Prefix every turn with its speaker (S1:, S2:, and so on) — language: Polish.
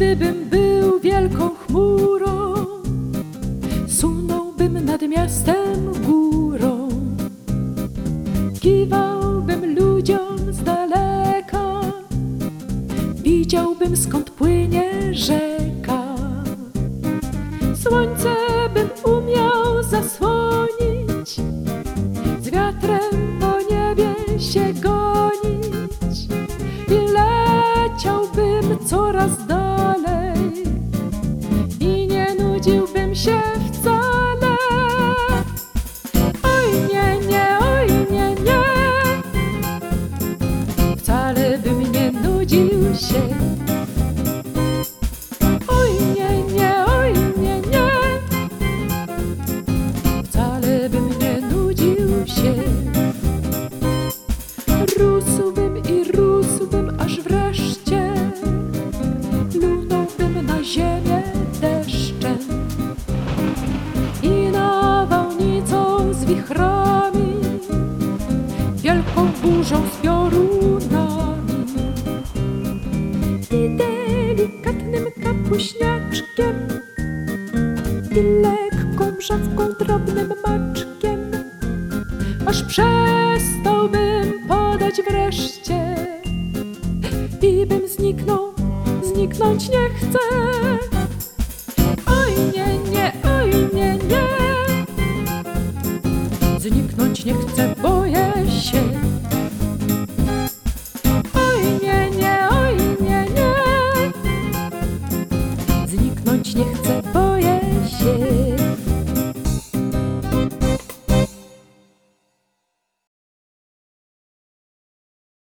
S1: gdybym był wielką chmurą, sunąłbym nad miastem górą. Kiwałbym ludziom z daleka, widziałbym skąd płynie rzeka. Słońce bym umiał zasłonić, z wiatrem po niebie się gonić i leciałbym coraz dalej nie nudziłbym się wcale. Oj nie, nie, oj nie, nie, wcale bym nie nudził się. Wichrami, wielką burzą z piorunami i delikatnym kapuśniaczkiem i lekką mrzawką drobnym maczkiem aż przestałbym podać wreszcie i bym zniknął, zniknąć nie chcę. Возникнуть